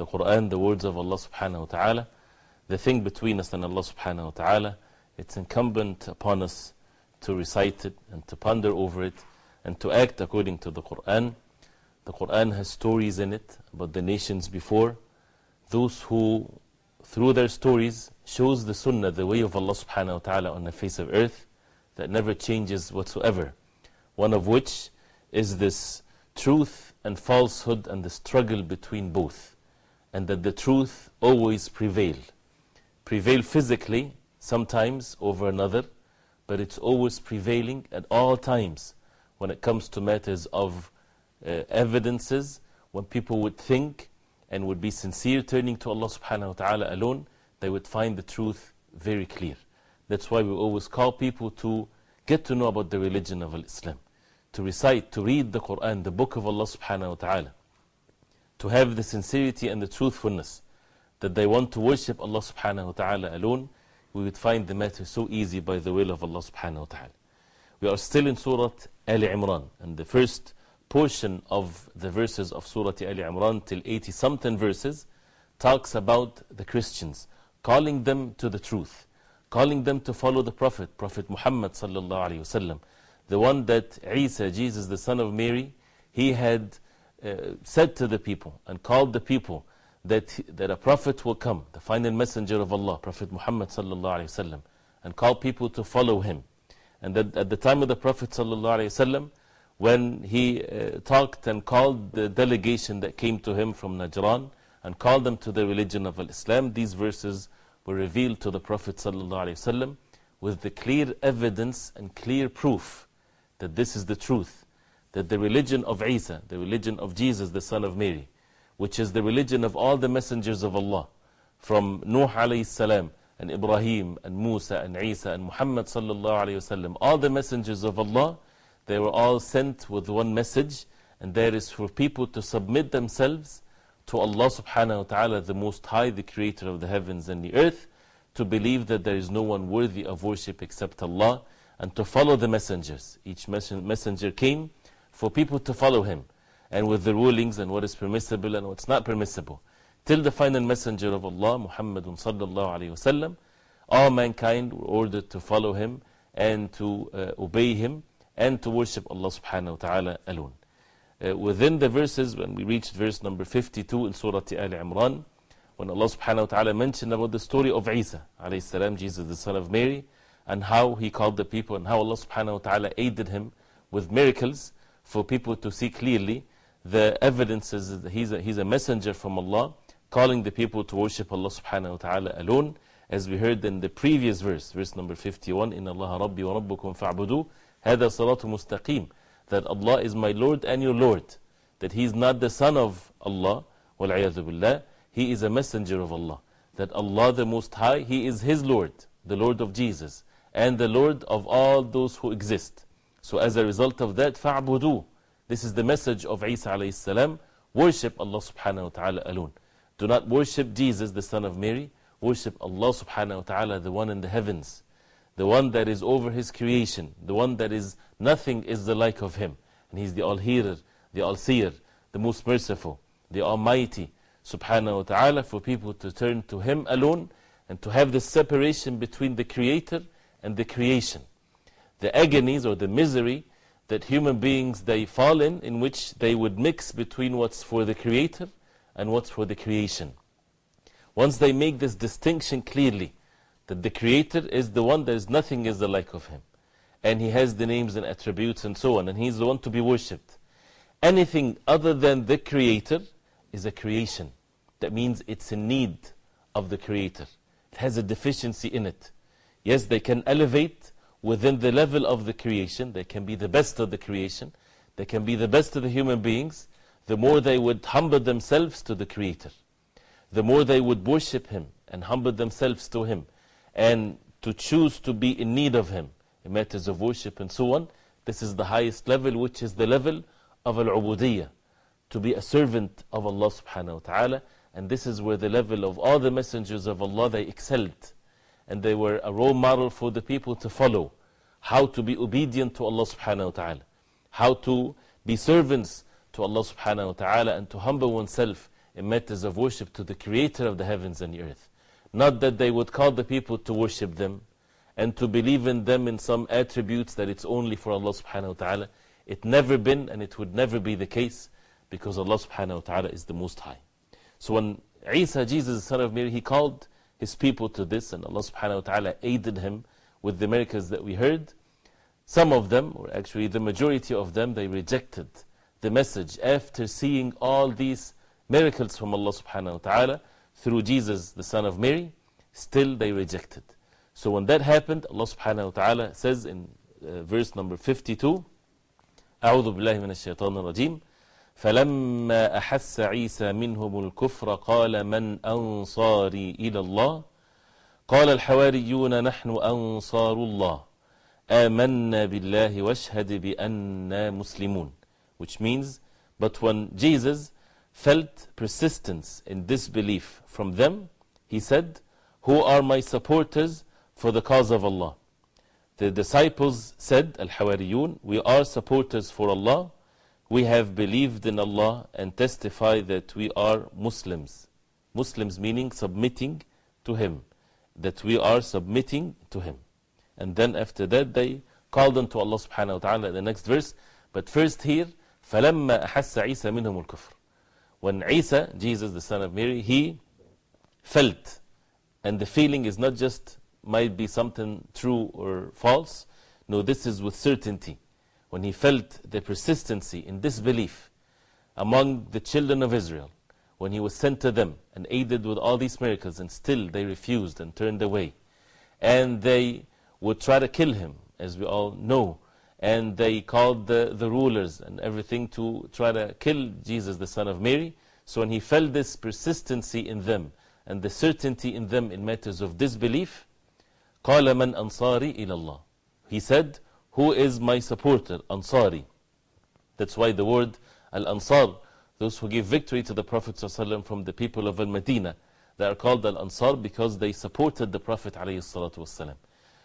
The Quran, the words of Allah subhanahu wa ta'ala, the thing between us and Allah subhanahu wa ta'ala, it's incumbent upon us to recite it and to ponder over it and to act according to the Quran. The Quran has stories in it about the nations before, those who, through their stories, shows the Sunnah, the way of Allah subhanahu wa ta'ala on the face of earth that never changes whatsoever. One of which is this truth and falsehood and the struggle between both. And that the truth always prevail. Prevail physically, sometimes over another, but it's always prevailing at all times when it comes to matters of uh, evidences, when people would think and would be sincere turning to Allah subhanahu wa ta'ala alone, they would find the truth very clear. That's why we always call people to get to know about the religion of Islam, to recite, to read the Quran, the book of Allah subhanahu wa ta'ala, to have the sincerity and the truthfulness that they want to worship Allah subhanahu wa ta'ala alone, we would find the matter so easy by the will of Allah subhanahu wa ta'ala. We are still in Surah Ali Imran, and the first portion of the verses of Surah Ali Imran till 80 something verses talks about the Christians, calling them to the truth, calling them to follow the Prophet, Prophet Muhammad sallallahu alayhi wasallam, the one that Isa, Jesus the son of Mary, he had uh, said to the people and called the people that, that a Prophet will come, the final messenger of Allah, Prophet Muhammad sallallahu alayhi wasallam, and call people to follow him. And that at the time of the Prophet sallallahu alayhi wasallam, when he uh, talked and called the delegation that came to him from Najran and called them to the religion of Islam, these verses were revealed to the Prophet ﷺ with the clear evidence and clear proof that this is the truth. That the religion of Isa, the religion of Jesus, the son of Mary, which is the religion of all the messengers of Allah, from Nuh alayhi salam and Ibrahim and Musa and Isa and Muhammad sallallahu alayhi wasallam, all the messengers of Allah, they were all sent with one message, and that is for people to submit themselves to Allah subhanahu wa ta'ala, the Most High, the Creator of the heavens and the earth, to believe that there is no one worthy of worship except Allah, and to follow the messengers. Each messenger came for people to follow him, and with the rulings and what is permissible and what's not permissible. Till the final messenger of Allah, wasallam, all mankind were ordered to follow him and to uh, obey him and to worship Allah subhanahu wa ta'ala alone. Uh, within the verses, when we reached verse number 52 in Surah Al Imran, when Allah subhanahu wa ta'ala mentioned about the story of Isa, salam, Jesus the son of Mary, and how he called the people, and how Allah subhanahu wa ta'ala aided him with miracles for people to see clearly the evidences that he's a, he's a messenger from Allah, calling the people to worship Allah subhanahu wa ta'ala alone, as we heard in the previous verse, verse number 51, إِنَّ اللَّهَ رَبِّي وَرَبُّكُمْ فَاعْبُدُوا هَذَا صَلَاةُ مُسْتَقِيمٌ that Allah is my Lord and your Lord, that He is not the son of Allah, billah, He is a messenger of Allah, that Allah the Most High, He is His Lord, the Lord of Jesus, and the Lord of all those who exist. So as a result of that, فَعْبُدُوا This is the message of Isa alayhi salam, worship Allah subhanahu wa ta'ala alone. Do not worship Jesus, the son of Mary, worship Allah subhanahu wa ta'ala, the one in the heavens the one that is over his creation, the one that is nothing is the like of him. And he's the all-hearer, the all-seer, the most merciful, the almighty, subhanahu wa ta'ala, for people to turn to him alone and to have the separation between the creator and the creation. The agonies or the misery that human beings they fall in, in which they would mix between what's for the creator and what's for the creation. Once they make this distinction clearly, that the Creator is the one, there is nothing is the like of Him. And He has the names and attributes and so on, and He's the one to be worshipped. Anything other than the Creator is a creation. That means it's in need of the Creator. It has a deficiency in it. Yes, they can elevate within the level of the creation. They can be the best of the creation. They can be the best of the human beings. The more they would humble themselves to the Creator, the more they would worship Him and humble themselves to Him and to choose to be in need of Him in matters of worship and so on. This is the highest level, which is the level of al-ubudiyyah, to be a servant of Allah subhanahu wa ta'ala. And this is where the level of all the messengers of Allah, they excelled. And they were a role model for the people to follow. How to be obedient to Allah subhanahu wa ta'ala. How to be servants to Allah subhanahu wa ta'ala and to humble oneself in matters of worship to the creator of the heavens and the earth. Not that they would call the people to worship them and to believe in them in some attributes that it's only for Allah subhanahu wa ta'ala. It never been and it would never be the case because Allah subhanahu wa ta'ala is the most high. So when Isa, Jesus, the son of Mary, he called his people to this and Allah subhanahu wa ta'ala aided him with the miracles that we heard. Some of them, or actually the majority of them, they rejected the message after seeing all these miracles from Allah subhanahu wa ta'ala through Jesus, the son of Mary, still they rejected. So when that happened, Allah subhanahu wa ta'ala says in uh, verse number 52, أعوذ بالله من الشيطان الرجيم فلما أحس عيسى منهم الكفر قال من أنصاري إلى الله قال الحواريون نحن أنصار الله آمنا بالله واشهد بأننا مسلمون which means but when Jesus felt persistence in disbelief from them he said who are my supporters for the cause of Allah the disciples said Al-Hawariyun we are supporters for Allah we have believed in Allah and testify that we are Muslims. Muslims meaning submitting to Him. That we are submitting to Him. And then after that they called unto Allah subhanahu wa ta'ala the next verse. But first here, فَلَمَّا أَحَسَّ عِيسَى مِنْهُمُ الْكُفْرِ When Isa, Jesus the son of Mary, he felt. And the feeling is not just might be something true or false. No, this is with certainty when he felt the persistency in disbelief among the children of Israel, when he was sent to them and aided with all these miracles, and still they refused and turned away. And they would try to kill him, as we all know. And they called the, the rulers and everything to try to kill Jesus, the son of Mary. So when he felt this persistency in them and the certainty in them in matters of disbelief, قال من أنصاري إلى الله. He said, who is my supporter? Ansari. That's why the word Al Ansar, those who give victory to the Prophet ﷺ from the people of Al Medina, they are called Al Ansar because they supported the Prophet. ﷺ.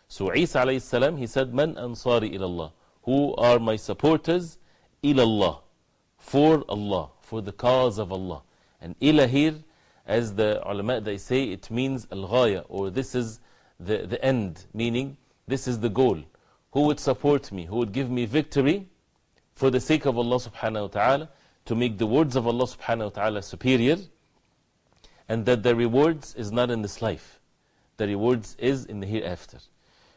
So Isa, ﷺ, he said, Man Ansari ilallah. Who are my supporters? Ilallah. For Allah. For the cause of Allah. And ilah here, as the ulama they say, it means al ghaya, or this is the, the end, meaning this is the goal who would support me, who would give me victory for the sake of Allah subhanahu wa ta'ala, to make the words of Allah subhanahu wa ta'ala superior, and that the rewards is not in this life. The rewards is in the hereafter.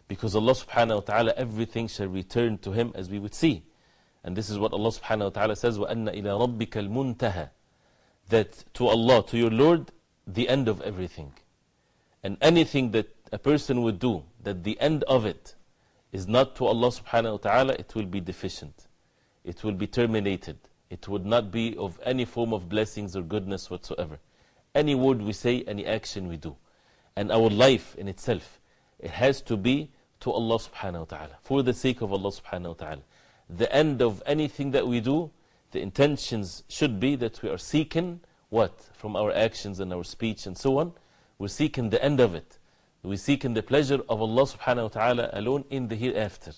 Because Allah subhanahu wa ta'ala, everything shall return to Him as we would see. And this is what Allah subhanahu wa ta'ala says, وَأَنَّ إِلَىٰ رَبِّكَ الْمُنْتَهَى That to Allah, to your Lord, the end of everything. And anything that a person would do, that the end of it is not to Allah subhanahu wa ta'ala, it will be deficient. It will be terminated. It would not be of any form of blessings or goodness whatsoever. Any word we say, any action we do. And our life in itself, it has to be to Allah subhanahu wa ta'ala, for the sake of Allah subhanahu wa ta'ala. The end of anything that we do, the intentions should be that we are seeking what? From our actions and our speech and so on. We're seeking the end of it we seek in the pleasure of Allah subhanahu wa ta'ala alone in the hereafter.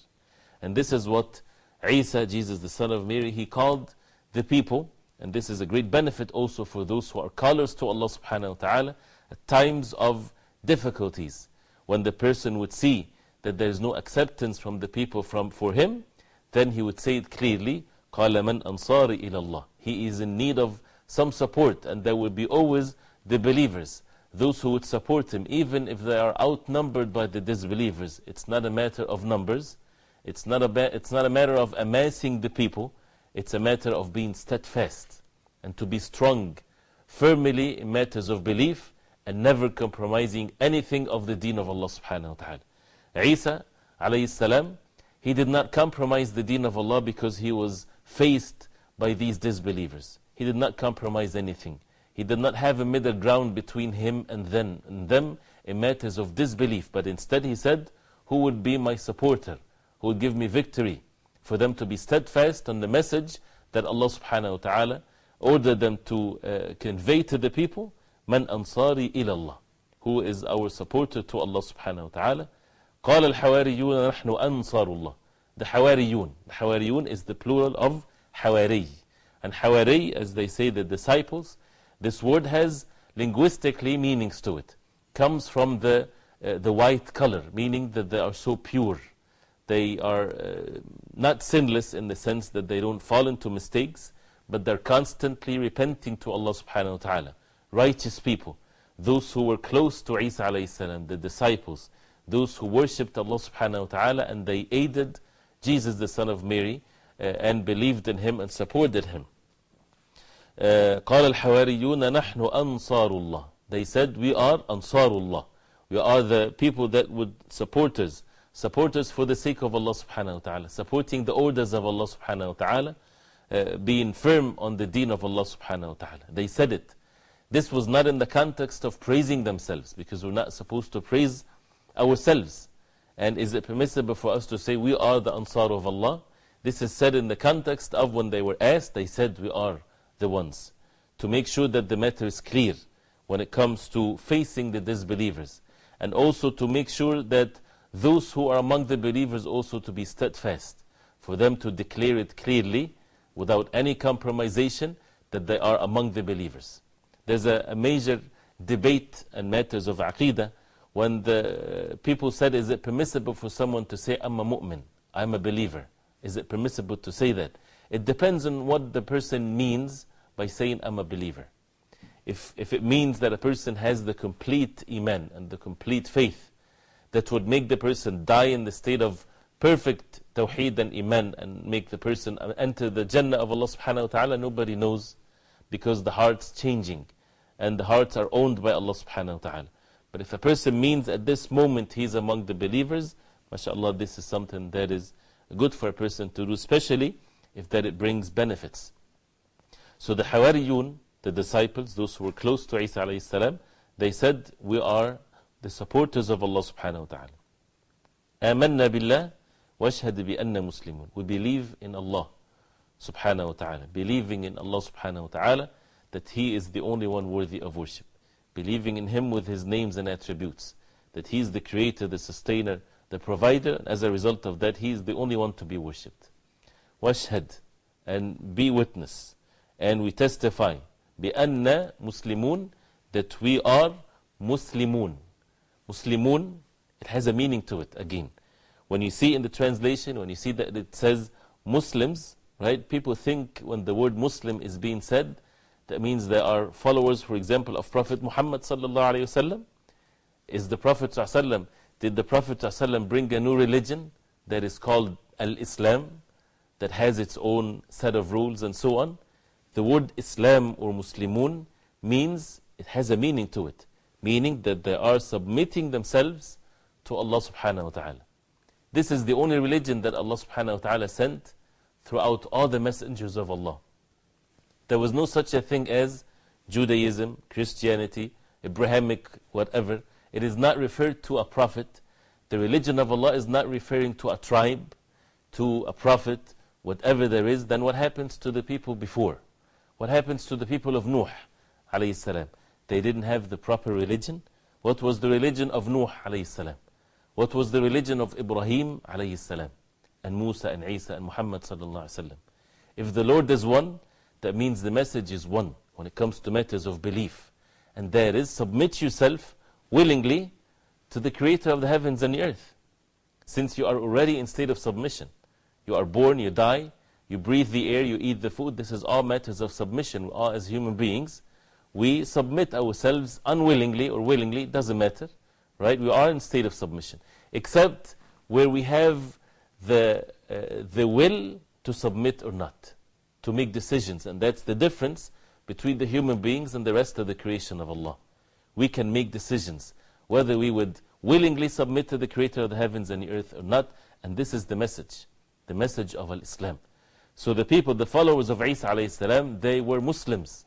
And this is what Isa, Jesus the son of Mary, he called the people, and this is a great benefit also for those who are callers to Allah subhanahu wa ta'ala at times of difficulties. When the person would see that there is no acceptance from the people from, for him, then he would say it clearly, قَالَ مَنْ أَنصَارِ إِلَى اللَّهِ He is in need of some support, and there will be always the believers those who would support him, even if they are outnumbered by the disbelievers. It's not a matter of numbers, it's not a, it's not a matter of amassing the people, it's a matter of being steadfast and to be strong firmly in matters of belief and never compromising anything of the deen of Allah subhanahu wa ta'ala. Isa alayhi salam, he did not compromise the deen of Allah because he was faced by these disbelievers. He did not compromise anything. He did not have a middle ground between him and them, and them in matters of disbelief, but instead he said, Who would be my supporter? Who would give me victory? For them to be steadfast on the message that Allah subhanahu wa ta'ala ordered them to uh, convey to the people, Man ansari ilallah, who is our supporter to Allah subhanahu wa ta'ala. قال الحواريون نحن أنصار الله. The حواريون. The حواريون is the plural of حواري. And حواري, as they say, the disciples, this word has linguistically meanings to it. Comes from the, uh, the white color, meaning that they are so pure. They are uh, not sinless in the sense that they don't fall into mistakes, but they're constantly repenting to Allah subhanahu wa ta'ala. Righteous people, those who were close to Isa alayhi salam, the disciples, those who worshipped Allah subhanahu wa ta'ala and they aided Jesus the son of Mary uh, and believed in him and supported him. Uh, قال الحواريون نحن أنصار الله They said we are أنصار الله We are the people that would support us Support us for the sake of Allah subhanahu wa ta'ala Supporting the orders of Allah subhanahu wa ta'ala uh, Being firm on the deen of Allah subhanahu wa ta'ala They said it This was not in the context of praising themselves Because we're not supposed to praise ourselves And is it permissible for us to say we are the Ansar of Allah This is said in the context of when they were asked They said we are the ones to make sure that the matter is clear when it comes to facing the disbelievers and also to make sure that those who are among the believers also to be steadfast for them to declare it clearly without any compromisation that they are among the believers. There's a, a major debate and matters of aqidah when the people said is it permissible for someone to say I'm a mu'min I'm a believer? Is it permissible to say that? It depends on what the person means by saying, I'm a believer. If, if it means that a person has the complete Iman and the complete faith that would make the person die in the state of perfect Tawheed and Iman and make the person enter the Jannah of Allah subhanahu wa ta'ala, nobody knows because the heart's changing and the hearts are owned by Allah subhanahu wa ta'ala. But if a person means at this moment he's among the believers, mashallah, this is something that is good for a person to do, especially if that it brings benefits. So the Hawariyun, the disciples, those who were close to Isa alayhi salam, they said, We are the supporters of Allah subhanahu wa ta'ala. آمنا بالله واشهد بأننا مسلمون. We believe in Allah subhanahu wa ta'ala. Believing in Allah subhanahu wa ta'ala that He is the only one worthy of worship. Believing in Him with His names and attributes. That He is the creator, the sustainer, the provider. And as a result of that, He is the only one to be worshipped. Washhad. And be witness and we testify بأن مسلمون that we are Muslimun. Muslimun, it has a meaning to it again. When you see in the translation, when you see that it says Muslims, right, people think when the word Muslim is being said, that means they are followers, for example, of Prophet Muhammad sallallahu alayhi wasallam. Is the Prophet sallallahu did the Prophet sallallahu bring a new religion that is called Al-Islam, that has its own set of rules and so on? The word Islam or Muslimun means, it has a meaning to it. Meaning that they are submitting themselves to Allah subhanahu wa ta'ala. This is the only religion that Allah subhanahu wa ta'ala sent throughout all the messengers of Allah. There was no such a thing as Judaism, Christianity, Abrahamic, whatever. It is not referred to a prophet. The religion of Allah is not referring to a tribe, to a prophet, whatever there is, then what happens to the people before? What happens to the people of Nuh? They didn't have the proper religion. What was the religion of Nuh? What was the religion of Ibrahim? And Musa and Isa and Muhammad? If the Lord is one, that means the message is one when it comes to matters of belief. And there is submit yourself willingly to the creator of the heavens and the earth. Since you are already in state of submission. You are born, you die, you breathe the air, you eat the food. This is all matters of submission. We are, as human beings, we submit ourselves unwillingly or willingly, it doesn't matter, right? We are in state of submission, except where we have the, uh, the will to submit or not, to make decisions. And that's the difference between the human beings and the rest of the creation of Allah. We can make decisions whether we would willingly submit to the Creator of the heavens and the earth or not. And this is the message, the message of Al Islam. So the people, the followers of Isa alayhi they were Muslims.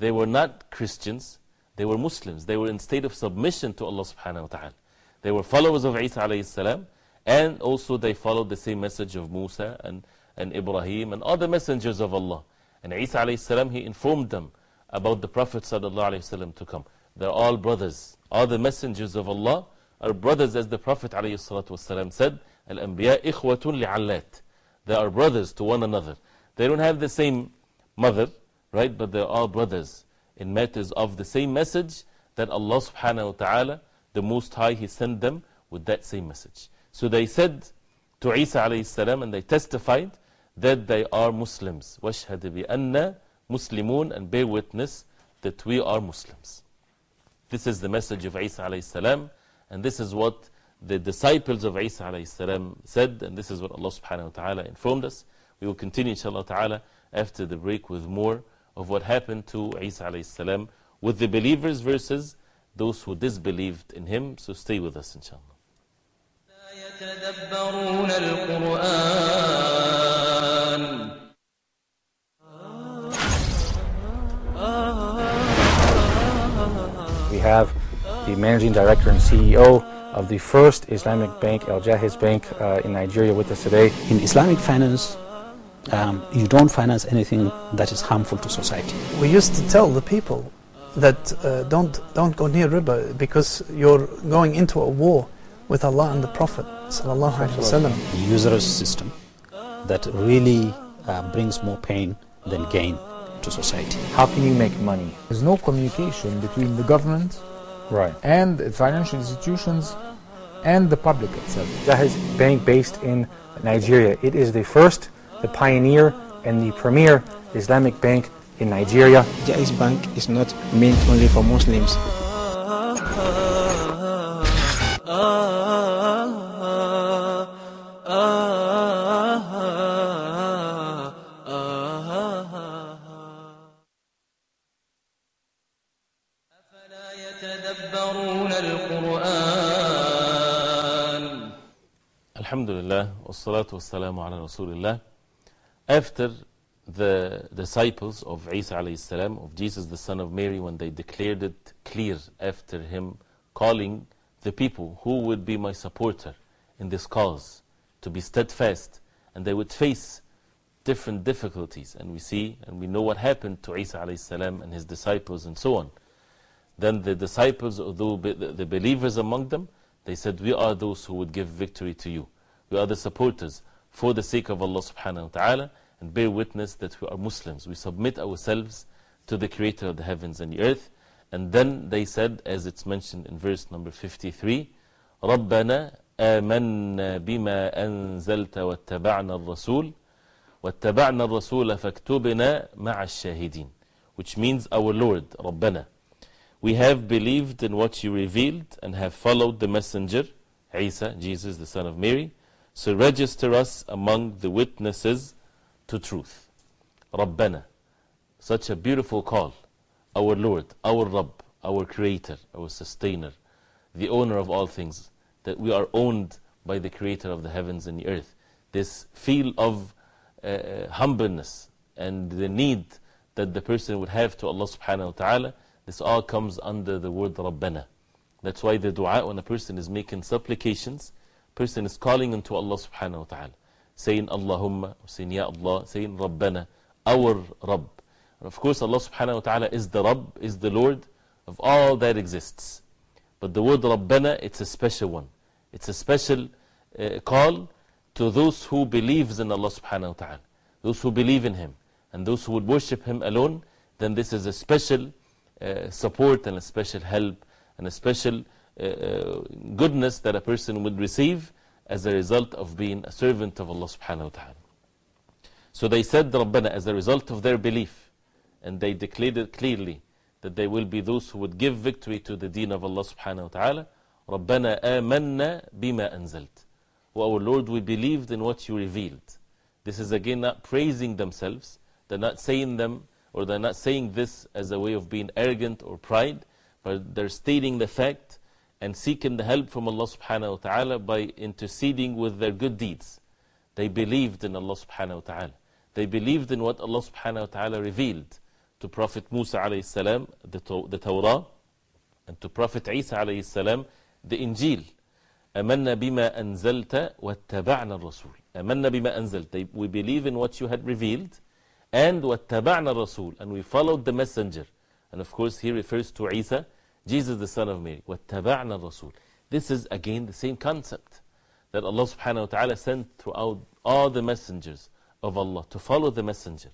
They were not Christians, they were Muslims. They were in state of submission to Allah subhanahu wa ta'ala. They were followers of Isa alayhi and also they followed the same message of Musa and, and Ibrahim and other messengers of Allah. And Isa alayhi he informed them about the Prophet sallallahu alayhi salam to come. They're all brothers. All the messengers of Allah are brothers, as the Prophet alayhi salatu wasalam said, Al-Anbiya ikhwatun li'allat. They are brothers to one another. They don't have the same mother, right? But they're all brothers in matters of the same message that Allah subhanahu wa ta'ala, the Most High, He sent them with that same message. So they said to Isa alayhi salam and they testified that they are Muslims. وَاشْهَدْ بِأَنَّ Muslimun and bear witness that we are Muslims. This is the message of Isa alayhi salam and this is what the disciples of Isa alayhi salam said and this is what Allah subhanahu wa ta'ala informed us. We will continue inshallah ta'ala after the break with more of what happened to Isa alayhi salam with the believers versus those who disbelieved in him. So stay with us inshallah. يتدبرون القرآن We have the managing director and CEO of the first Islamic bank, Al Jaiz Bank, uh, in Nigeria, with us today. In Islamic finance, um, you don't finance anything that is harmful to society. We used to tell the people that uh, don't don't go near riba because you're going into a war with Allah and the Prophet sallallahu alaihi wasallam. The usurous system that really uh, brings more pain than gain to society. How can you make money? There's no communication between the government Right. and financial institutions and the public itself. Jaiz Bank, based in Nigeria. It is the first, the pioneer, and the premier Islamic bank in Nigeria. Jaiz Bank is not meant only for Muslims. Rasulillah. After the disciples of Isa alayhi salam, of Jesus the son of Mary, when they declared it clear after him calling the people who would be my supporter in this cause to be steadfast, and they would face different difficulties. And we see and we know what happened to Isa alayhi salam and his disciples and so on. Then the disciples, although the believers among them, they said, We are those who would give victory to you We are the supporters for the sake of Allah subhanahu wa ta'ala and bear witness that we are Muslims. We submit ourselves to the Creator of the heavens and the earth. And then they said, as it's mentioned in verse number 53, ربنا آمنا بما أنزلت واتبعنا الرسول واتبعنا الرسول فاكتبنا مع الشاهدين which means our Lord ربنا we have believed in what you revealed and have followed the messenger Isa Jesus the son of Mary So register us among the witnesses to truth. Rabbana. Such a beautiful call. Our Lord, our Rabb, our Creator, our Sustainer, the owner of all things, that we are owned by the Creator of the heavens and the earth. This feel of uh, humbleness and the need that the person would have to Allah subhanahu wa ta'ala, this all comes under the word Rabbana. That's why the dua when a person is making supplications, person is calling unto Allah subhanahu wa ta'ala, saying Allahumma, saying Ya Allah, saying Rabbana, our Rabb. And of course, Allah subhanahu wa ta'ala is the Rabb, is the Lord of all that exists. But the word Rabbana, it's a special one. It's a special uh, call to those who believes in Allah subhanahu wa ta'ala, those who believe in Him, and those who would worship Him alone, then this is a special uh, support and a special help and a special uh, uh, goodness that a person would receive as a result of being a servant of Allah subhanahu wa ta'ala. So they said Rabbana as a result of their belief, and they declared it clearly that they will be those who would give victory to the deen of Allah subhanahu wa ta'ala. Rabbana amanna bima anzalt. O our Lord, we believed in what you revealed. This is again not praising themselves. They're not saying them or they're not saying this as a way of being arrogant or pride, but they're stating the fact and seeking the help from Allah subhanahu wa ta'ala by interceding with their good deeds. They believed in Allah subhanahu wa ta'ala. They believed in what Allah subhanahu wa ta'ala revealed to Prophet Musa alayhi salam, the, the Torah, and to Prophet Isa alayhi salam, the Injil. أمنا بما أنزلت واتبعنا الرسول أمنا بما أنزلت We believe in what you had revealed and واتبعنا الرسول and we followed the messenger and of course he refers to Isa Jesus the son of Mary واتبعنا الرسول This is again the same concept that Allah subhanahu wa ta'ala sent throughout all the messengers of Allah to follow the messenger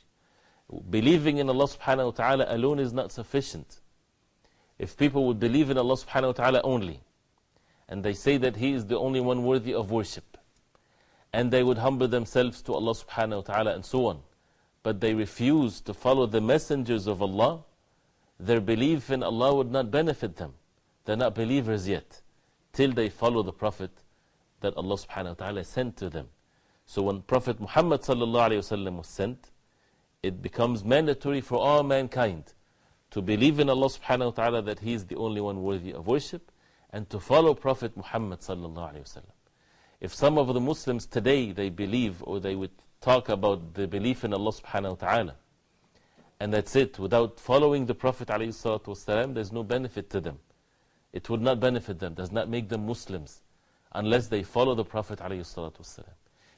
Believing in Allah subhanahu wa ta'ala alone is not sufficient If people would believe in Allah subhanahu wa ta'ala only and they say that He is the only one worthy of worship. And they would humble themselves to Allah subhanahu wa ta'ala and so on. But they refuse to follow the messengers of Allah, their belief in Allah would not benefit them. They're not believers yet, till they follow the Prophet that Allah subhanahu wa ta'ala sent to them. So when Prophet Muhammad sallallahu alayhi was sent, it becomes mandatory for all mankind to believe in Allah subhanahu wa ta'ala that He is the only one worthy of worship and to follow Prophet Muhammad sallallahu alayhi If some of the Muslims today they believe or they would talk about the belief in Allah subhanahu wa ta'ala and that's it, without following the Prophet wasalam, there's no benefit to them. It would not benefit them, does not make them Muslims unless they follow the Prophet.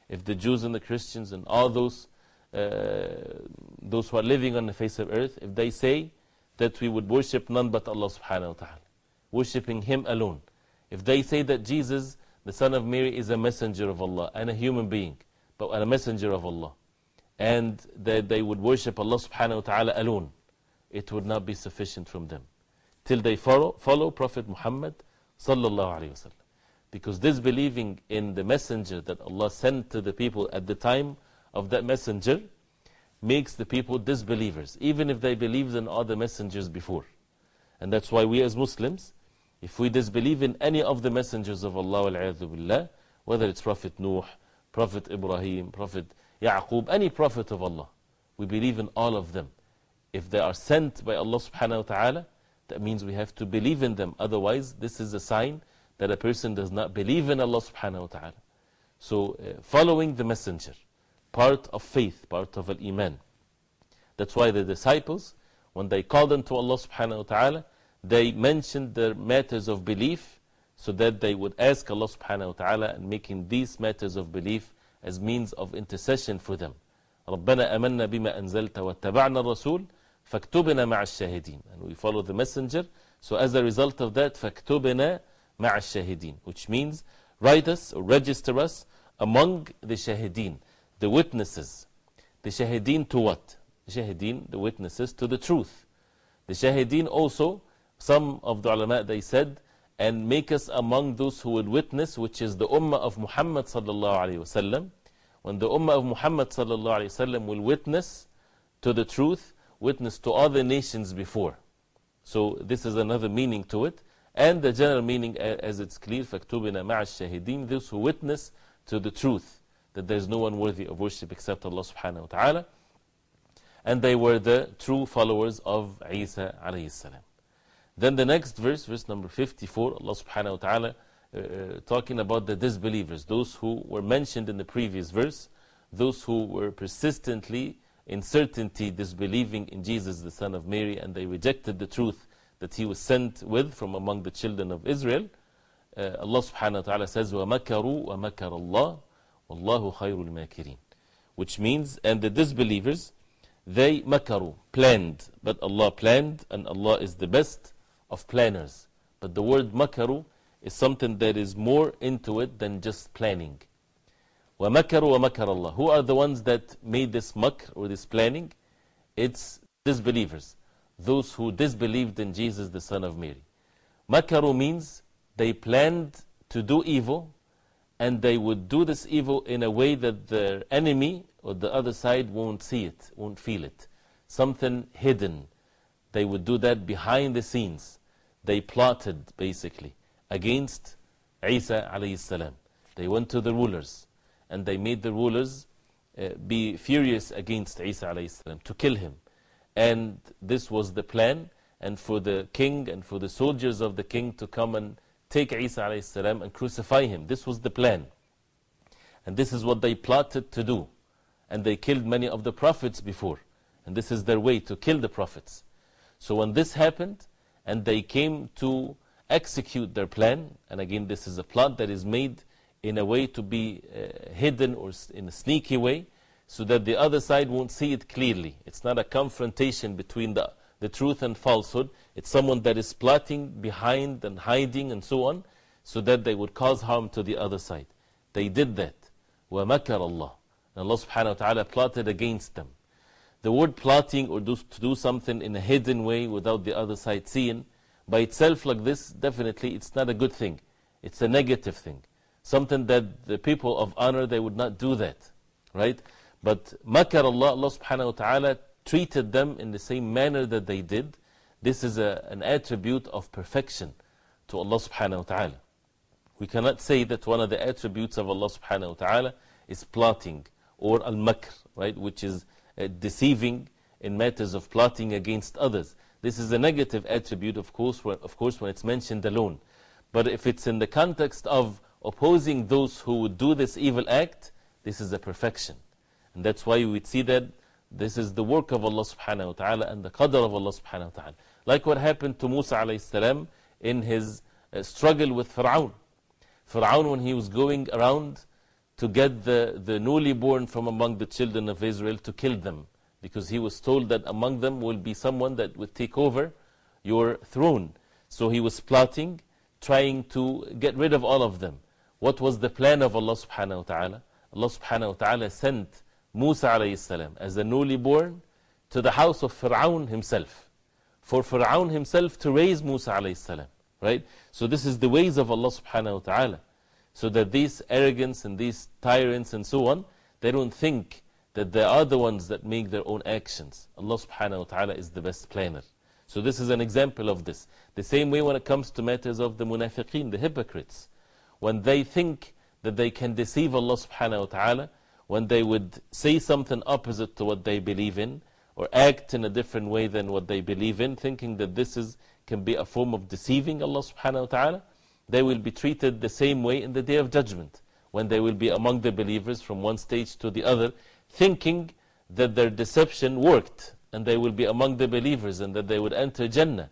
If the Jews and the Christians and all those, uh, those who are living on the face of earth, if they say that we would worship none but Allah subhanahu wa ta'ala, worshipping Him alone. If they say that Jesus, the Son of Mary, is a messenger of Allah and a human being, but a messenger of Allah, and that they would worship Allah subhanahu wa ta'ala alone, it would not be sufficient from them. Till they follow, follow Prophet Muhammad sallallahu alayhi wa Because disbelieving in the messenger that Allah sent to the people at the time of that messenger makes the people disbelievers, even if they believed in other messengers before. And that's why we as Muslims, if we disbelieve in any of the messengers of Allah, whether it's Prophet Nuh, Prophet Ibrahim, Prophet Yaqub, any Prophet of Allah, we believe in all of them. If they are sent by Allah subhanahu wa ta'ala, that means we have to believe in them. Otherwise, this is a sign that a person does not believe in Allah subhanahu wa ta'ala. So, uh, following the messenger, part of faith, part of al Iman. That's why the disciples, when they called unto Allah subhanahu wa ta'ala, they mentioned their matters of belief so that they would ask Allah subhanahu wa ta'ala and making these matters of belief as means of intercession for them. ربنا أمنا بما أنزلت واتبعنا الرسول فاكتبنا مع الشاهدين and we follow the messenger so as a result of that فاكتبنا مع الشاهدين which means write us or register us among the shahideen the witnesses the shahideen to what? the shahideen the witnesses to the truth the shahideen also some of the ulama, they said, and make us among those who will witness, which is the ummah of Muhammad sallallahu alayhi wasallam. When the ummah of Muhammad sallallahu alayhi wasallam will witness to the truth, witness to other nations before. So this is another meaning to it. And the general meaning, as it's clear, فَاكْتُبِنَا مَعَ الشَّهِدِينَ Those who witness to the truth, that there is no one worthy of worship except Allah subhanahu wa ta'ala. And they were the true followers of Isa alayhi salam. Then the next verse, verse number 54, Allah subhanahu wa ta'ala uh, uh, talking about the disbelievers, those who were mentioned in the previous verse, those who were persistently in certainty disbelieving in Jesus, the Son of Mary, and they rejected the truth that He was sent with from among the children of Israel. Uh, Allah subhanahu wa ta'ala says, وَمَكَرُوا وَمَكَرَ اللَّهُ وَاللَّهُ خَيْرُ الْمَاكِرِينَ Which means, and the disbelievers, they makaru, planned, but Allah planned, and Allah is the best of planners. But the word makaru is something that is more into it than just planning. وَمَكَرُوا وَمَكَرَ اللَّهُ Who are the ones that made this makr or this planning? It's disbelievers. Those who disbelieved in Jesus, the Son of Mary. Makaru means they planned to do evil and they would do this evil in a way that their enemy or the other side won't see it, won't feel it. Something hidden, they would do that behind the scenes. They plotted, basically, against Isa alayhi salam. They went to the rulers and they made the rulers uh, be furious against Isa alayhi salam, to kill him. And this was the plan, and for the king and for the soldiers of the king to come and take Isa alayhi salam and crucify him. This was the plan. And this is what they plotted to do. And they killed many of the prophets before. And this is their way to kill the prophets. So when this happened, and they came to execute their plan, and again, this is a plot that is made in a way to be uh, hidden or in a sneaky way, so that the other side won't see it clearly. It's not a confrontation between the, the truth and falsehood. It's someone that is plotting behind and hiding and so on, so that they would cause harm to the other side. They did that. وَمَكَرَ اللَّهِ And Allah subhanahu wa ta'ala plotted against them. The word plotting or do, to do something in a hidden way without the other side seeing, by itself like this, definitely it's not a good thing. It's a negative thing. Something that the people of honor, they would not do that. Right? But makar Allah, Allah subhanahu wa ta'ala treated them in the same manner that they did. This is a, an attribute of perfection to Allah subhanahu wa ta'ala. We cannot say that one of the attributes of Allah subhanahu wa ta'ala is plotting or al-makr, right, which is deceiving in matters of plotting against others. This is a negative attribute, of course, when, of course, when it's mentioned alone. But if it's in the context of opposing those who would do this evil act, this is a perfection. And that's why we see that this is the work of Allah subhanahu wa ta'ala and the qadr of Allah subhanahu wa ta'ala. Like what happened to Musa alayhi salam in his uh, struggle with Fir'aun. Fir'aun, when he was going around to get the, the newly born from among the children of Israel to kill them. Because he was told that among them will be someone that would take over your throne. So he was plotting, trying to get rid of all of them. What was the plan of Allah subhanahu wa ta'ala? Allah subhanahu wa ta'ala sent Musa alayhi salam as a newly born to the house of Fir'aun himself. For Fir'aun himself to raise Musa alayhi salam. Right? So this is the ways of Allah subhanahu wa ta'ala so that these arrogance and these tyrants and so on, they don't think that they are the ones that make their own actions. Allah subhanahu wa ta'ala is the best planner. So this is an example of this. The same way when it comes to matters of the munafiqeen, the hypocrites. When they think that they can deceive Allah subhanahu wa ta'ala, when they would say something opposite to what they believe in, or act in a different way than what they believe in, thinking that this is, can be a form of deceiving Allah subhanahu wa ta'ala, they will be treated the same way in the day of judgment, when they will be among the believers from one stage to the other, thinking that their deception worked, and they will be among the believers and that they would enter Jannah.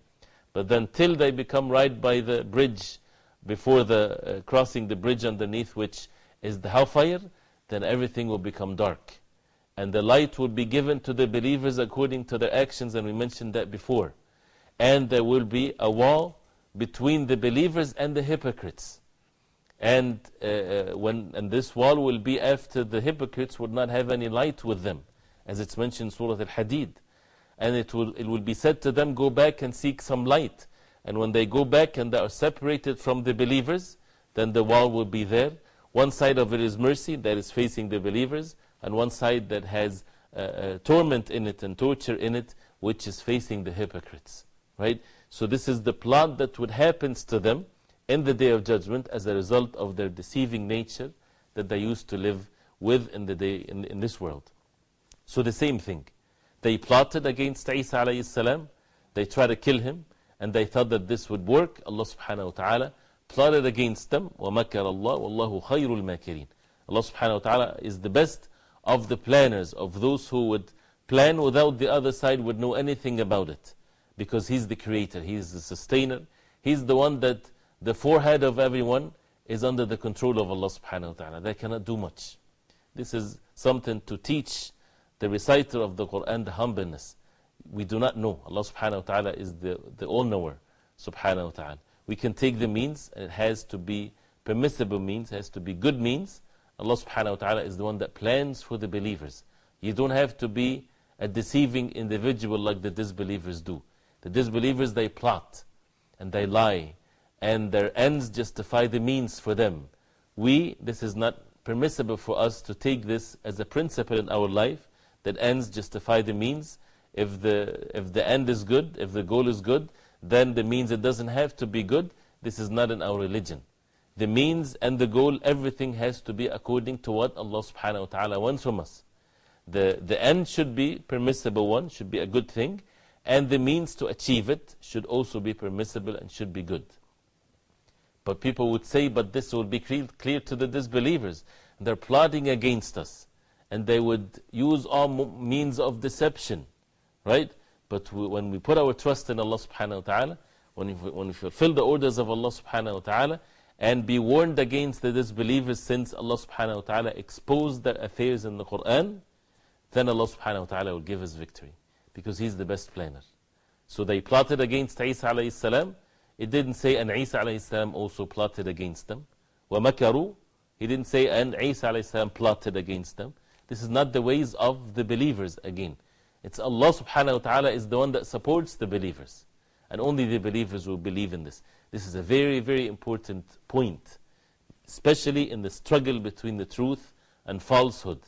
But then, till they become right by the bridge, before the, uh, crossing the bridge underneath which is the hellfire, then everything will become dark. And the light will be given to the believers according to their actions, and we mentioned that before. And there will be a wall between the believers and the hypocrites. And, uh, uh, when, and this wall will be after the hypocrites would not have any light with them, as it's mentioned in Surah Al Hadid. And it will, it will be said to them, Go back and seek some light. And when they go back and they are separated from the believers, then the wall will be there. One side of it is mercy, that is facing the believers, and one side that has uh, uh, torment in it and torture in it, which is facing the hypocrites. Right? So, this is the plot that would happen to them in the day of judgment as a result of their deceiving nature that they used to live with in, the day, in, in this world. So, the same thing. They plotted against Isa alayhi salam, they tried to kill him, and they thought that this would work. Allah subhanahu wa ta'ala plotted against them. وَمَكَرَ اللَّهُ وَاللَّهُ خَيْرُ الْمَاكِرِينَ Allah subhanahu wa ta'ala is the best of the planners, of those who would plan without the other side would know anything about it because He's the creator, He's the sustainer. He's the one that the forehead of everyone is under the control of Allah subhanahu wa ta'ala. They cannot do much. This is something to teach the reciter of the Quran the humbleness. We do not know. Allah subhanahu wa ta'ala is the, the all knower subhanahu wa ta'ala. We can take the means, and it has to be permissible means, has to be good means. Allah subhanahu wa ta'ala is the one that plans for the believers. You don't have to be a deceiving individual like the disbelievers do. The disbelievers, they plot and they lie, and their ends justify the means for them. We, this is not permissible for us to take this as a principle in our life that ends justify the means. if the, if the end is good, if the goal is good, then the means it doesn't have to be good. This is not in our religion. The means and the goal, everything has to be according to what Allah subhanahu wa ta'ala wants from us. The, the end should be permissible one, should be a good thing, and the means to achieve it should also be permissible and should be good. But people would say, but this will be clear, to the disbelievers. They're plotting against us. And they would use all means of deception. Right? But we, when we put our trust in Allah subhanahu wa ta'ala, when we, when we fulfill the orders of Allah subhanahu wa ta'ala, and be warned against the disbelievers since Allah subhanahu wa ta'ala exposed their affairs in the Quran, then Allah subhanahu wa ta'ala will give us victory Because He's the best planner. So they plotted against Isa alayhi salam. It didn't say, and Isa alayhi salam also plotted against them. وَمَكَرُوا He didn't say, and Isa alayhi salam plotted against them. This is not the ways of the believers again. It's Allah subhanahu wa ta'ala is the one that supports the believers. And only the believers will believe in this. This is a very, very important point. Especially in the struggle between the truth and falsehood.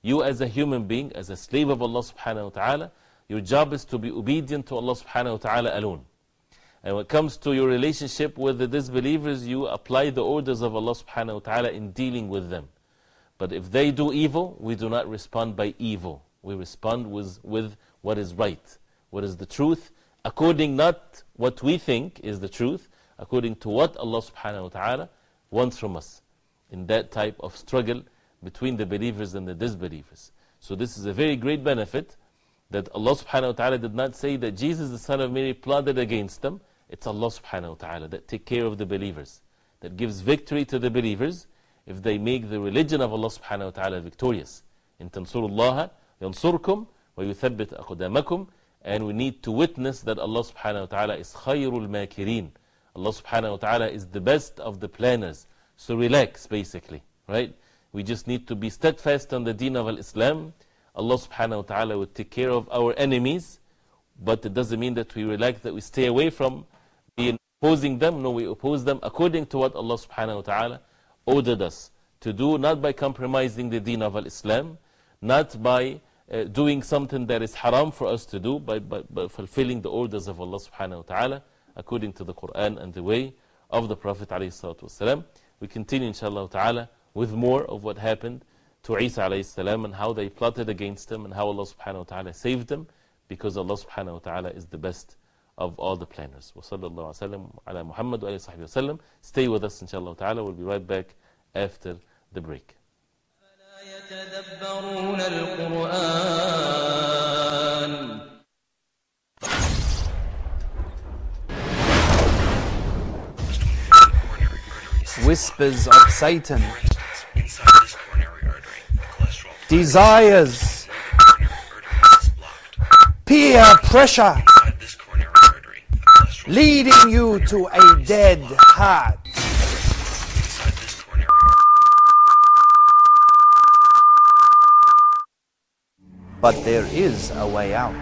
You as a human being, as a slave of Allah subhanahu wa ta'ala, your job is to be obedient to Allah subhanahu wa ta'ala alone. And when it comes to your relationship with the disbelievers, you apply the orders of Allah subhanahu wa ta'ala in dealing with them. But if they do evil, we do not respond by evil. We respond with, with what is right, what is the truth, according not what we think is the truth, according to what Allah subhanahu wa ta'ala wants from us. In that type of struggle between the believers and the disbelievers. So this is a very great benefit that Allah subhanahu wa ta'ala did not say that Jesus, the son of Mary, plotted against them. It's Allah subhanahu wa ta'ala that take care of the believers, that gives victory to the believers if they make the religion of Allah subhanahu wa ta'ala victorious. In tansurullaha yansurkum wa yuthabbit aqdamakum. And we need to witness that Allah subhanahu wa ta'ala is khayrul makirin. Allah subhanahu wa ta'ala is the best of the planners. So relax, basically. Right? We just need to be steadfast on the deen of Islam. Allah subhanahu wa ta'ala will take care of our enemies. But it doesn't mean that we relax, that we stay away from being opposing them. No, we oppose them according to what Allah subhanahu wa ta'ala ordered us to do, not by compromising the deen of Islam, not by uh, doing something that is haram for us to do, by, by, by fulfilling the orders of Allah subhanahu wa ta'ala according to the Quran and the way of the Prophet. We continue, inshallah ta'ala, with more of what happened to Isa alayhi salam and how they plotted against him and how Allah subhanahu wa ta'ala saved them because Allah subhanahu wa ta'ala is the best of all the planners. Wasallallahu alayhi ala Muhammad wa alayhi wasallam. Stay with us inshallah ta'ala. We'll be right back after the break. Whispers of Satan Desires. Peer pressure. Leading you to a dead heart. But there is a way out.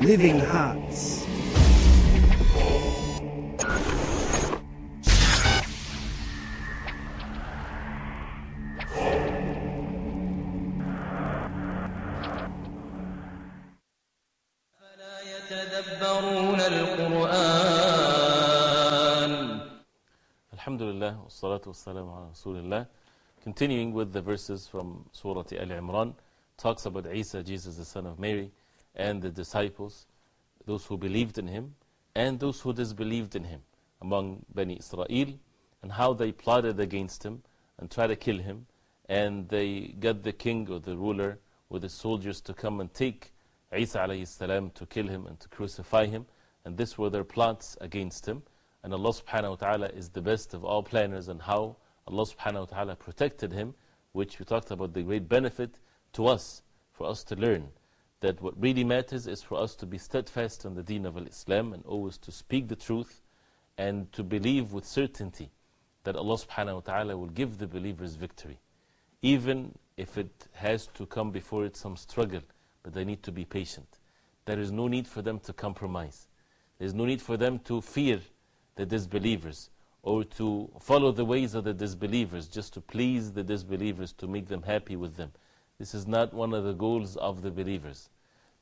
Living Hearts. Continuing with the verses from Surah Al Imran, talks about Isa, Jesus, the son of Mary, and the disciples, those who believed in him, and those who disbelieved in him among Bani Israel, and how they plotted against him and tried to kill him. And they got the king or the ruler with the soldiers to come and take Isa salam to kill him and to crucify him. And this were their plots against him. And Allah subhanahu wa ta'ala is the best of all planners and how Allah subhanahu wa ta'ala protected him, which we talked about the great benefit to us, for us to learn that what really matters is for us to be steadfast on the deen of Islam and always to speak the truth and to believe with certainty that Allah subhanahu wa ta'ala will give the believers victory. Even if it has to come before it some struggle, but they need to be patient. There is no need for them to compromise. There is no need for them to fear the disbelievers or to follow the ways of the disbelievers just to please the disbelievers, to make them happy with them. This is not one of the goals of the believers.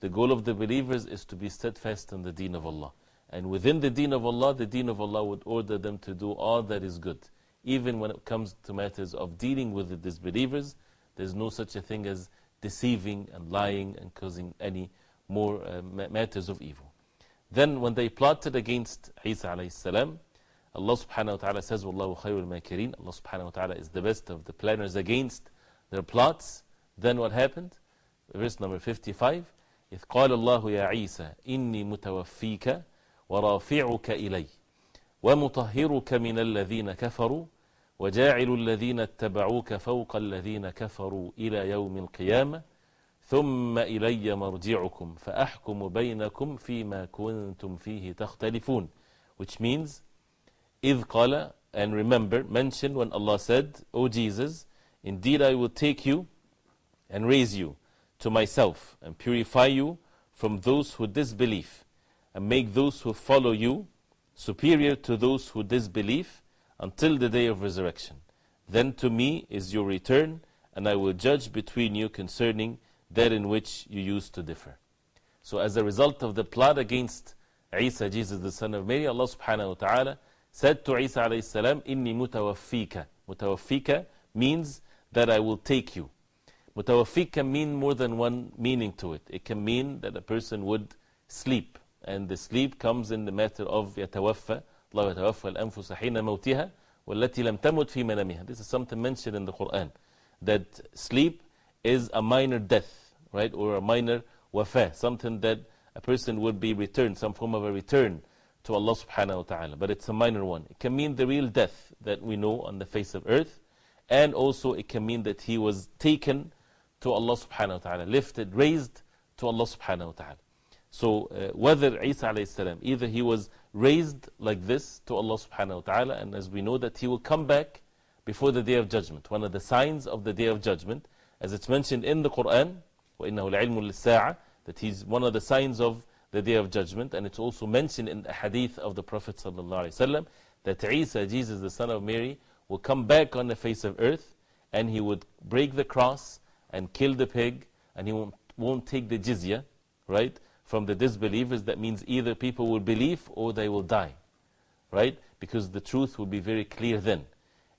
The goal of the believers is to be steadfast in the deen of Allah. And within the deen of Allah, the deen of Allah would order them to do all that is good. Even when it comes to matters of dealing with the disbelievers, there's no such a thing as deceiving and lying and causing any more uh, matters of evil. Then, when they plotted against Isa alayhi salam, Allah subhanahu wa ta'ala says, Wallahu khayrul makirin. Allah subhanahu wa ta'ala is the best of the planners against their plots. Then what happened? Verse number 55. إذ قال الله يا عيسى إني متوفيك ورافعك إلي ومطهرك من الذين كفروا وجاعل الذين اتبعوك فوق الذين كفروا إلى يوم القيامة ثم إلي مرجعكم فأحكم بينكم فيما كنتم فيه تختلفون which means إذ قال and remember mention when Allah said O Jesus indeed I will take you and raise you to myself and purify you from those who disbelieve and make those who follow you superior to those who disbelieve until the day of resurrection. Then to me is your return, and I will judge between you concerning that in which you used to differ. So, as a result of the plot against Isa, Jesus, the son of Mary, Allah subhanahu wa ta'ala said to Isa alayhi salam, Inni mutawaffika. Mutawaffika means that I will take you. Mutawaffik can mean more than one meaning to it. It can mean that a person would sleep, and the sleep comes in the matter of yatawaffa. الله يتوفى الأنفس حين موتها والتي لم تمت في منامها. This is something mentioned in the Quran. That sleep is a minor death, right? Or a minor wafa. Something that a person would be returned, some form of a return to Allah subhanahu wa ta'ala. But it's a minor one. It can mean the real death that we know on the face of earth. And also it can mean that he was taken to Allah subhanahu wa ta'ala, lifted, raised to Allah subhanahu wa ta'ala. So uh, whether Isa alayhi salam, either he was raised like this to Allah subhanahu wa ta'ala, and as we know that he will come back before the day of judgment. One of the signs of the day of judgment, as it's mentioned in the Quran, وَإِنَّهُ لَعِلْمٌ لِلسَّاعَةِ that he's one of the signs of the day of judgment, and it's also mentioned in the hadith of the Prophet sallallahu alaihi wasallam that Isa, Jesus the son of Mary, will come back on the face of earth, and he would break the cross, and kill the pig, and he won't, won't take the jizya, right, from the disbelievers. That means either people will believe or they will die, right, because the truth will be very clear then.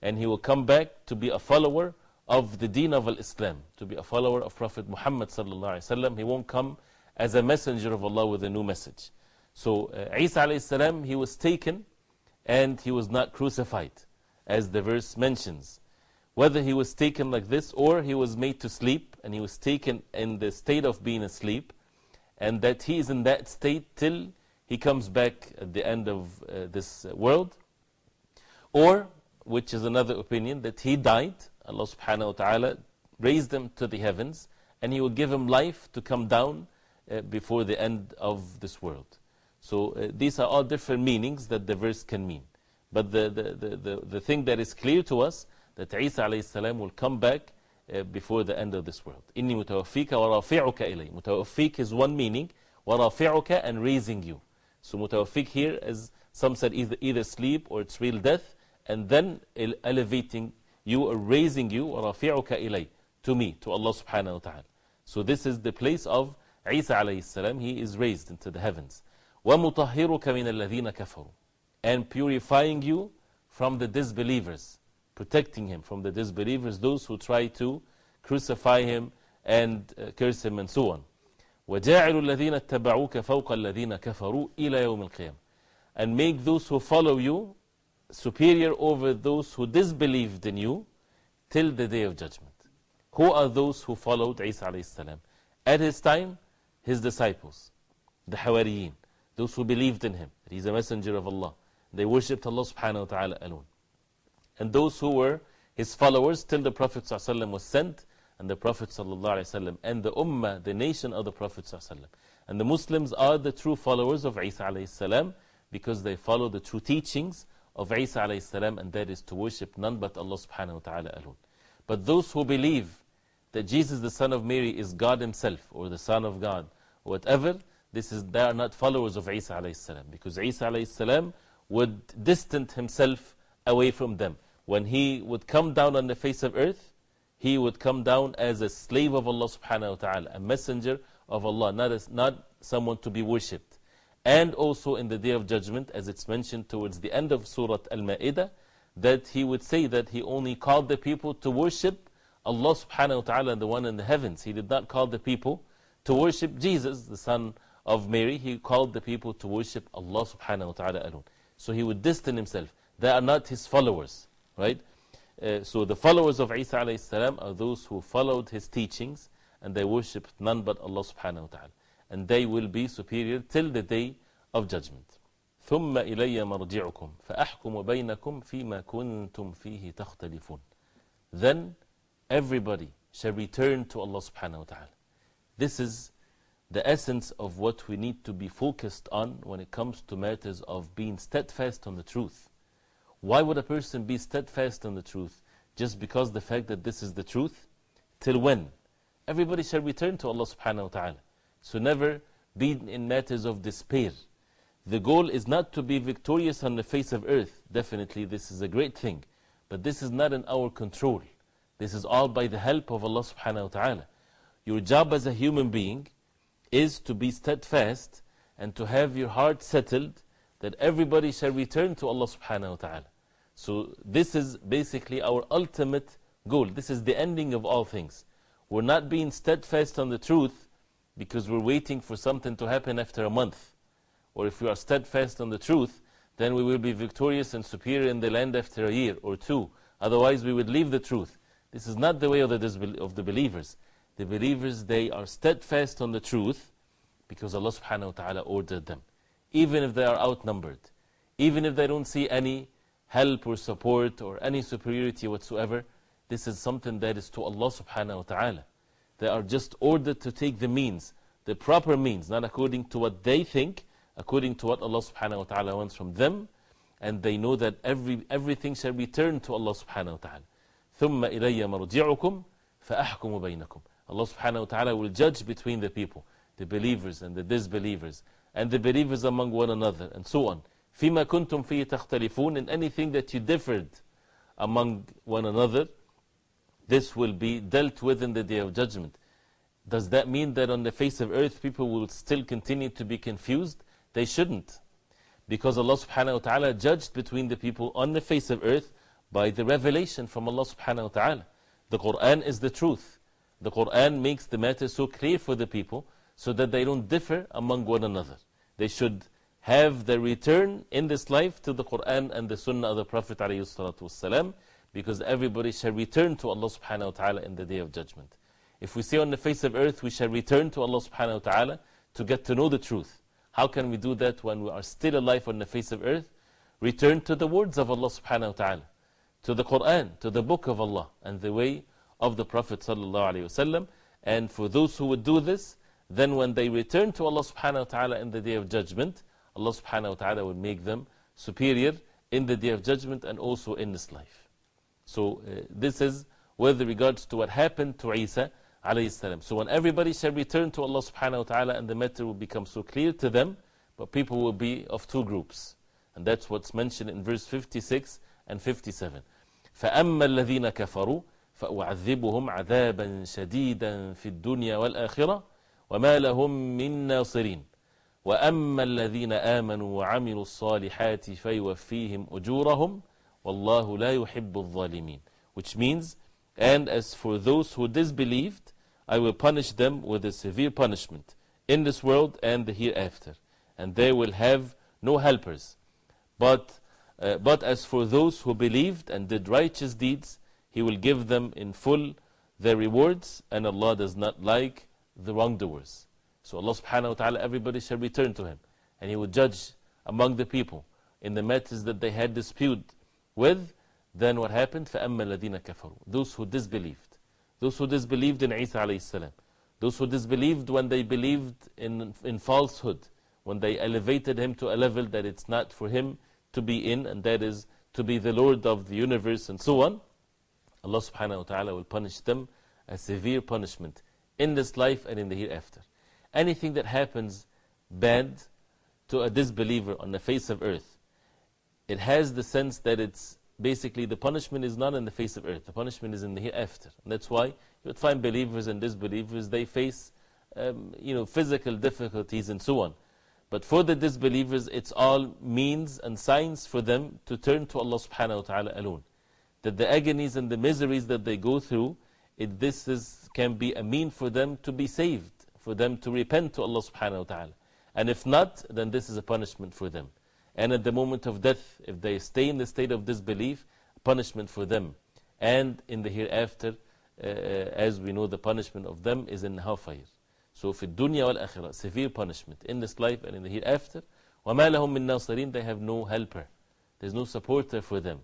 And he will come back to be a follower of the deen of Islam, to be a follower of Prophet Muhammad. He won't come as a messenger of Allah with a new message. So, uh, Isa salam, he was taken and he was not crucified, as the verse mentions whether he was taken like this or he was made to sleep and he was taken in the state of being asleep, and that he is in that state till he comes back at the end of uh, this world, or, which is another opinion, that he died, Allah subhanahu wa ta'ala raised him to the heavens, and he will give them life to come down uh, before the end of this world. So uh, these are all different meanings that the verse can mean. But the, the, the, the, the thing that is clear to us that Isa alayhi will come back uh, before the end of this world. Inni mutawaffika wa rafi'uka ilay. Mutawaffik is one meaning, wa rafi'uka and raising you. So mutawaffik as some said either, either sleep or it's real death, and then elevating you or raising you, wa rafi'uka ilay, to me, to Allah subhanahu wa ta'ala. So this is the place of Isa alayhi salam, he is raised into the heavens. وَمُطَهِّرُكَ مِنَ الَّذِينَ كَفَرُوا And purifying you from the disbelievers protecting him from the disbelievers, those who try to crucify him and uh, curse him and so on. وَجَاعِلُ الَّذِينَ اتَّبَعُوكَ فَوْقَ الَّذِينَ كَفَرُوا إِلَى يَوْمِ الْقِيَامِ And make those who follow you superior over those who disbelieved in you till the day of judgment. Who are those who followed Isa alayhi salam? At his time, his disciples, the Hawariyin, those who believed in him, that he's a messenger of Allah. They worshipped Allah subhanahu wa ta'ala alone and those who were his followers till the Prophet ﷺ was sent, and the Prophet ﷺ and the Ummah, the nation of the Prophet ﷺ. And the Muslims are the true followers of Isa ﷺ because they follow the true teachings of Isa alayhi salam, and that is to worship none but Allah subhanahu wa ta'ala alone. But those who believe that Jesus, the son of Mary, is God himself, or the son of God, whatever, this is, they are not followers of Isa alayhi salam, because Isa alayhi salam would distance himself away from them. When he would come down on the face of earth, he would come down as a slave of Allah subhanahu wa ta'ala, a messenger of Allah, not, as, not someone to be worshipped. And also in the day of judgment, as it's mentioned towards the end of Surah Al Ma'idah, that he would say that he only called the people to worship Allah subhanahu wa ta'ala, the one in the heavens. He did not call the people to worship Jesus, the son of Mary. He called the people to worship Allah subhanahu wa ta'ala alone. So he would distance himself. They are not his followers, right? Uh, so the followers of Isa alayhi salam are those who followed his teachings and they worshipped none but Allah subhanahu wa ta'ala And they will be superior till the day of judgment. ثم إلي مرجعكم فأحكم بينكم فيما كنتم فيه تختلفون Then everybody shall return to Allah subhanahu wa ta'ala. This is the essence of what we need to be focused on when it comes to matters of being steadfast on the truth. Why would a person be steadfast on the truth? Just because the fact that this is the truth? Till when? Everybody shall return to Allah subhanahu wa ta'ala. So never be in matters of despair. The goal is not to be victorious on the face of earth. Definitely, this is a great thing. But this is not in our control. This is all by the help of Allah subhanahu wa ta'ala. Your job as a human being is to be steadfast and to have your heart settled that everybody shall return to Allah subhanahu wa ta'ala. So, this is basically our ultimate goal. This is the ending of all things. We're not being steadfast on the truth because we're waiting for something to happen after a month or if we are steadfast on the truth, then we will be victorious and superior in the land after a year or two. Otherwise, we would leave the truth. This is not the way of the, of the believers. The believers, they are steadfast on the truth because Allah subhanahu wa ta'ala ordered them. Even if they are outnumbered, even if they don't see any help or support or any superiority whatsoever, this is something that is to Allah subhanahu wa ta'ala. They are just ordered to take the means, the proper means, not according to what they think, according to what Allah subhanahu wa ta'ala wants from them, and they know that every, everything shall return to Allah subhanahu wa ta'ala. ثم إلي مرجعكم فأحكم بينكم Allah subhanahu wa ta'ala will judge between the people, the believers and the disbelievers, and the believers among one another, and so on. فيما كنتم فيه تختلفون In anything that you differed among one another, this will be dealt with in the day of judgment. Does that mean that on the face of earth people will still continue to be confused? They shouldn't. Because Allah subhanahu wa ta'ala judged between the people on the face of earth by the revelation from Allah subhanahu wa ta'ala. The Quran is the truth. The Quran makes the matter so clear for the people so that they don't differ among one another. They should have their return in this life to the Quran and the Sunnah of the Prophet. ﷺ because everybody shall return to Allah subhanahu wa ta'ala in the day of judgment. If we say on the face of earth, we shall return to Allah subhanahu wa ta'ala to get to know the truth. How can we do that when we are still alive on the face of earth? Return to the words of Allah subhanahu wa ta'ala, to the Quran, to the book of Allah, and the way of the Prophet sallallahu alayhi wasallam. And for those who would do this, then when they return to Allah subhanahu wa ta'ala in the day of judgment, Allah subhanahu wa ta'ala will make them superior in the day of judgment and also in this life. So, uh, this is with regards to what happened to Isa so when everybody shall return to Allah subhanahu wa ta'ala and the matter will become so clear to them, but people will be of two groups. And that's what's mentioned in verse 56 and 57. فأما الذين كفروا فأعذبهم عذابا شديدا في الدنيا والآخرة وما لهم من ناصرين وأما الذين آمنوا وعملوا الصالحات فيوفيهم أجورهم Wallahu la zalimin. Which means, and as for those who disbelieved, I will punish them with a severe punishment in this world and the hereafter. And they will have no helpers. But, uh, but as for those who believed and did righteous deeds, He will give them in full their rewards, and Allah does not like the wrongdoers. So Allah subhanahu wa ta'ala, everybody shall return to Him, and He will judge among the people in the matters that they had disputed with. Then what happened? فَأَمَّا الَّذِينَ كَفَرُوا Those who disbelieved. Those who disbelieved in Isa alayhi salam. Those who disbelieved when they believed in, in falsehood. When they elevated him to a level that it's not for him to be in, and that is to be the Lord of the universe and so on. Allah subhanahu wa ta'ala will punish them a severe punishment in this life and in the hereafter. Anything that happens bad to a disbeliever on the face of earth, it has the sense that it's basically the punishment is not in the face of earth, the punishment is in the hereafter. And that's why you would find believers and disbelievers, they face um, you know, physical difficulties and so on. But for the disbelievers, it's all means and signs for them to turn to Allah subhanahu wa ta'ala alone. That the agonies and the miseries that they go through, it, this is, can be a mean for them to be saved, for them to repent to Allah subhanahu wa ta'ala. And if not, then this is a punishment for them And at the moment of death, if they stay in the state of disbelief, punishment for them. And in the hereafter, uh, as we know, the punishment of them is in hellfire. So, في الدنيا والآخرة, severe punishment in this life and in the hereafter. وَمَا لَهُم مِّن نَاصِرِينَ They have no helper. There's no supporter for them.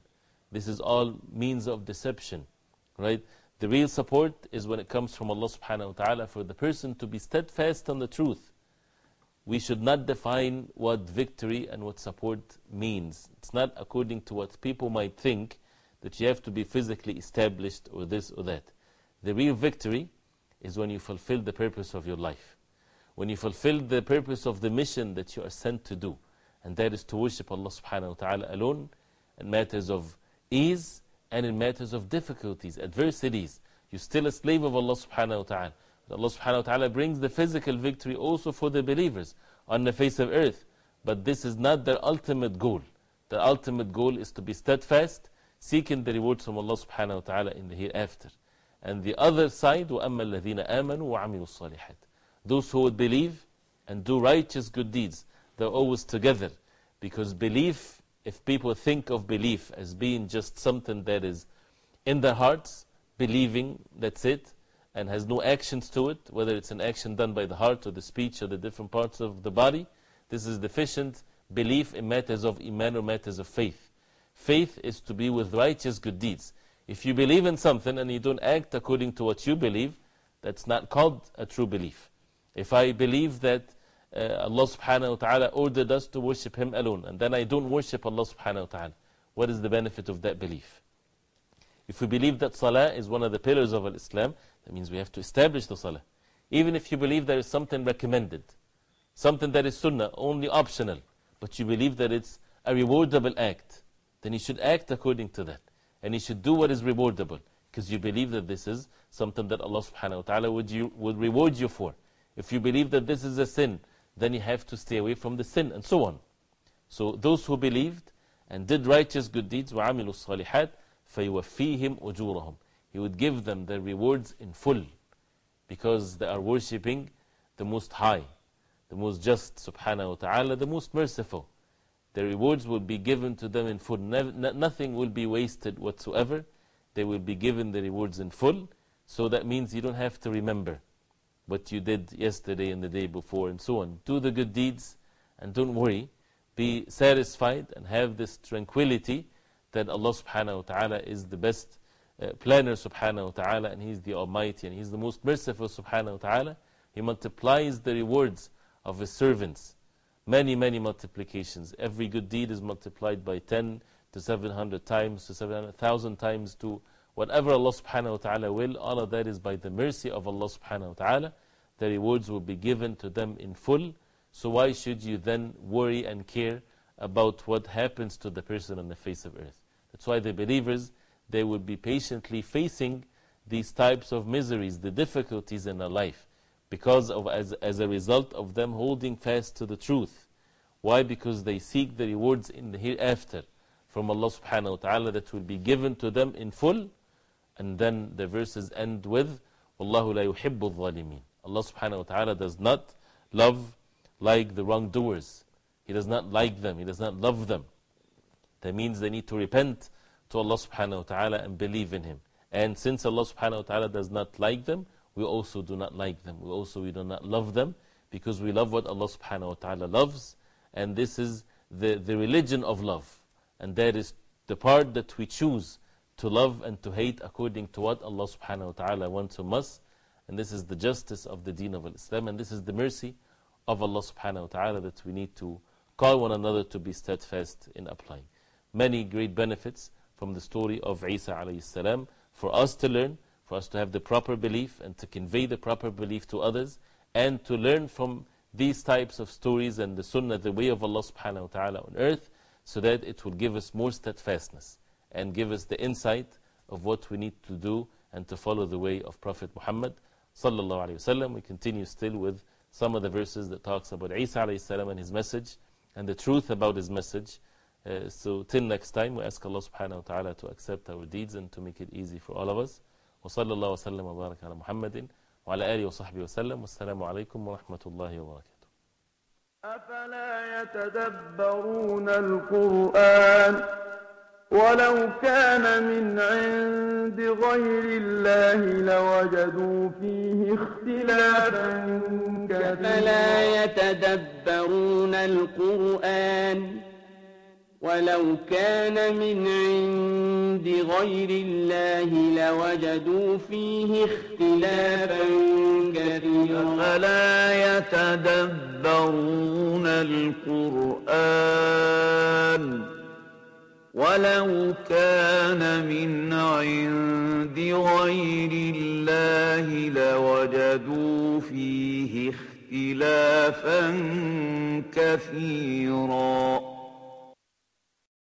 This is all means of deception. Right? The real support is when it comes from Allah subhanahu wa ta'ala for the person to be steadfast on the truth. we should not define what victory and what support means. It's not according to what people might think that you have to be physically established or this or that. The real victory is when you fulfill the purpose of your life. When you fulfill the purpose of the mission that you are sent to do. And that is to worship Allah subhanahu wa ta'ala alone in matters of ease and in matters of difficulties, adversities. You're still a slave of Allah subhanahu wa ta'ala. Allah subhanahu wa ta'ala brings the physical victory also for the believers on the face of earth. But this is not their ultimate goal. The ultimate goal is to be steadfast, seeking the rewards from Allah subhanahu wa ta'ala in the hereafter. And the other side, وَأَمَّا الَّذِينَ آمَنُوا وَعَمِلُوا الصَّالِحَاتِ Those who would believe and do righteous good deeds, they're always together. Because belief, if people think of belief as being just something that is in their hearts, believing, that's it, and has no actions to it, whether it's an action done by the heart or the speech or the different parts of the body, this is deficient belief in matters of Iman or matters of faith. Faith is to be with righteous good deeds. If you believe in something and you don't act according to what you believe, that's not called a true belief. If I believe that uh, Allah subhanahu wa ta'ala ordered us to worship Him alone, and then I don't worship Allah subhanahu wa ta'ala, what is the benefit of that belief? If we believe that Salah is one of the pillars of Islam, that means we have to establish the Salah. Even if you believe there is something recommended, something that is Sunnah, only optional, but you believe that it's a rewardable act, then you should act according to that and you should do what is rewardable because you believe that this is something that Allah subhanahu wa ta'ala would, you, would reward you for. If you believe that this is a sin, then you have to stay away from the sin and so on. So those who believed and did righteous good deeds, وَعَمِلُوا الصَّالِحَاتِ فَيُوَفِّيهِمْ أُجُورَهُم he would give them their rewards in full because they are worshipping the Most High, the Most Just subhanahu wa ta'ala, the Most Merciful the rewards will be given to them in full. nothing will be wasted whatsoever. They will be given the rewards in full. So that means you don't have to remember what you did yesterday and the day before and so on. Do the good deeds and don't worry. Be satisfied and have this tranquility that Allah subhanahu wa ta'ala is the best Uh, planner subhanahu wa ta'ala and He is the Almighty and He is the most merciful subhanahu wa ta'ala. He multiplies the rewards of His servants many, many multiplications. Every good deed is multiplied by 10 to 700 times, to 700,000 times, to whatever Allah subhanahu wa ta'ala will. All of that is by the mercy of Allah subhanahu wa ta'ala. The rewards will be given to them in full. So why should you then worry and care about what happens to the person on the face of earth? That's why the believers, they would be patiently facing these types of miseries, the difficulties in their life because of, as, as a result of them holding fast to the truth. Why? Because they seek the rewards in the hereafter from Allah subhanahu wa ta'ala that will be given to them in full. And then the verses end with, Wallahu la yuhibbu dhalimin. Allah subhanahu wa ta'ala does not love like the wrongdoers. He does not like them. He does not love them. That means they need to repent to Allah subhanahu wa ta'ala and believe in Him. And since Allah subhanahu wa ta'ala does not like them, we also do not like them. We also we do not love them because we love what Allah subhanahu wa ta'ala loves. And this is the, the religion of love. And that is the part that we choose to love and to hate according to what Allah subhanahu wa ta'ala wants from us. And this is the justice of the deen of Islam. And this is the mercy of Allah subhanahu wa ta'ala that we need to call one another to be steadfast in applying. Many great benefits from the story of Isa alayhi salam for us to learn for us to have the proper belief and to convey the proper belief to others and to learn from these types of stories and the sunnah, the way of Allah subhanahu wa ta'ala on earth, so that it will give us more steadfastness and give us the insight of what we need to do and to follow the way of Prophet Muhammad sallallahu alayhi wasallam. We continue still with some of the verses that talks about Isa alayhi salam and his message and the truth about his message. Uh, so till next time, we ask Allah subhanahu wa ta'ala to accept our deeds and to make it easy for all of us. وصلى الله وسلم وبارك على محمد وعلى آله وصحبه وسلم والسلام عليكم ورحمة الله وبركاته أفلا يتدبرون القرآن ولو كان من عند غير الله لوجدوا فيه اختلافا كثيرا. أفلا يتدبرون القرآن ولو كان من عند غير الله لوجدوا فيه اختلافا كثيرا. أفلا يتدبرون القرآن ولو كان من عند غير الله لوجدوا فيه اختلافا كثيرا.